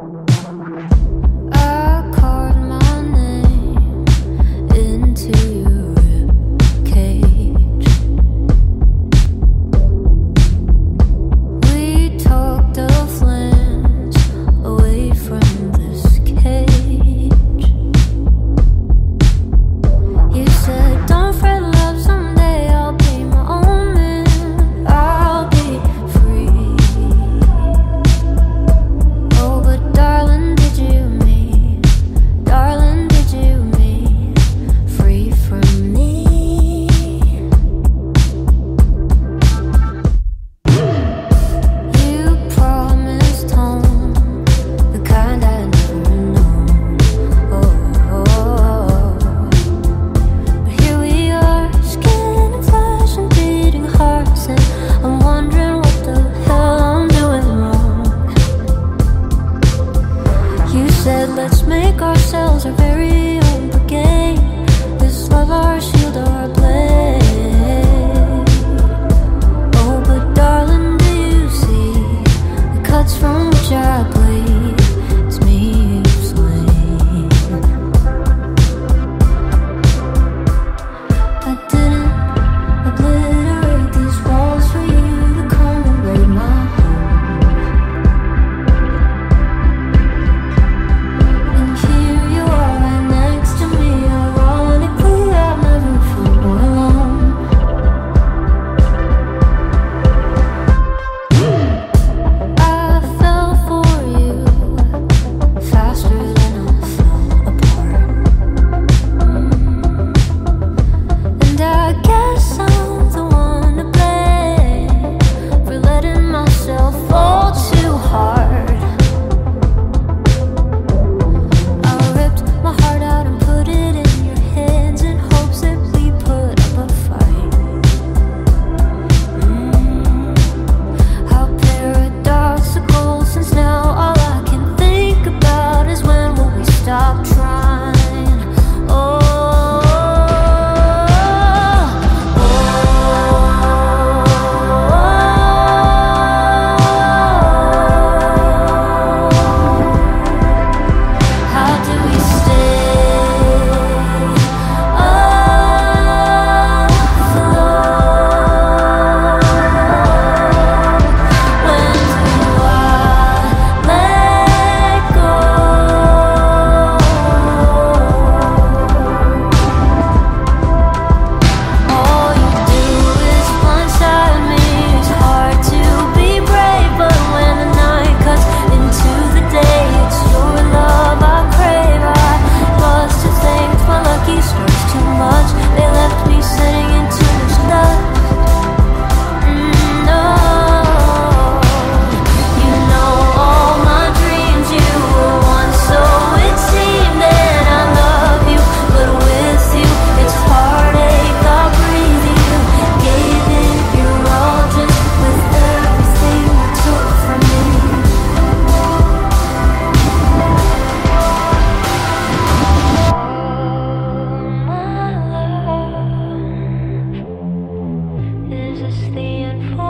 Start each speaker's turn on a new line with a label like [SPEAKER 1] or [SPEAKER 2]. [SPEAKER 1] I'm gonna go to Jesus the unfold.